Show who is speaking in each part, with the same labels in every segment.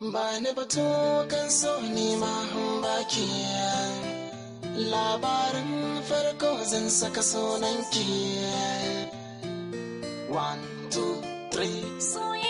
Speaker 1: Ba ni batu kan so ni ma baki labarin farko zan saka sunanki. One, two, three,
Speaker 2: Soyayya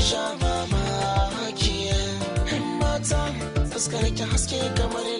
Speaker 1: sha mamaki. Mata fuskar ki haske kamar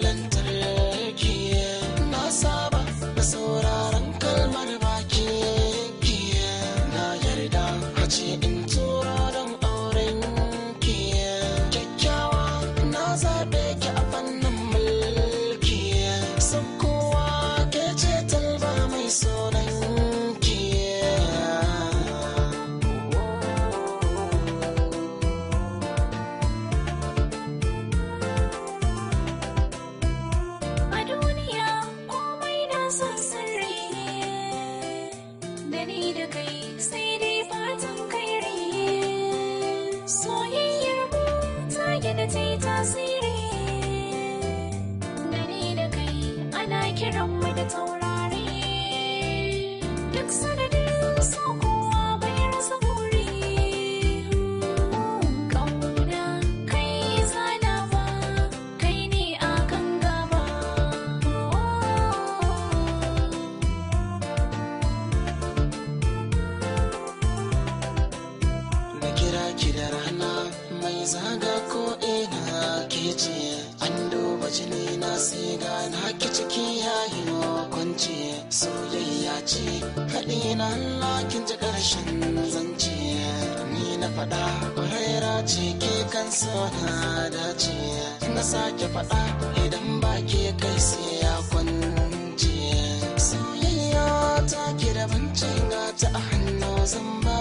Speaker 2: soyayyar mu ta gina tasiri da kai ana kiran mu da taurari
Speaker 1: ke ce an duba jini na sai ga ki ciki yayi kwanci soyayya ce haɗi na Allah kin ji ƙarshen zance. Ni na faɗa ƙwararra ce ke kan na dace. Na sake faɗa idan ba ke kai sai ya kwance. Soyayya ta ki da bancin ga ta a hannu zan ba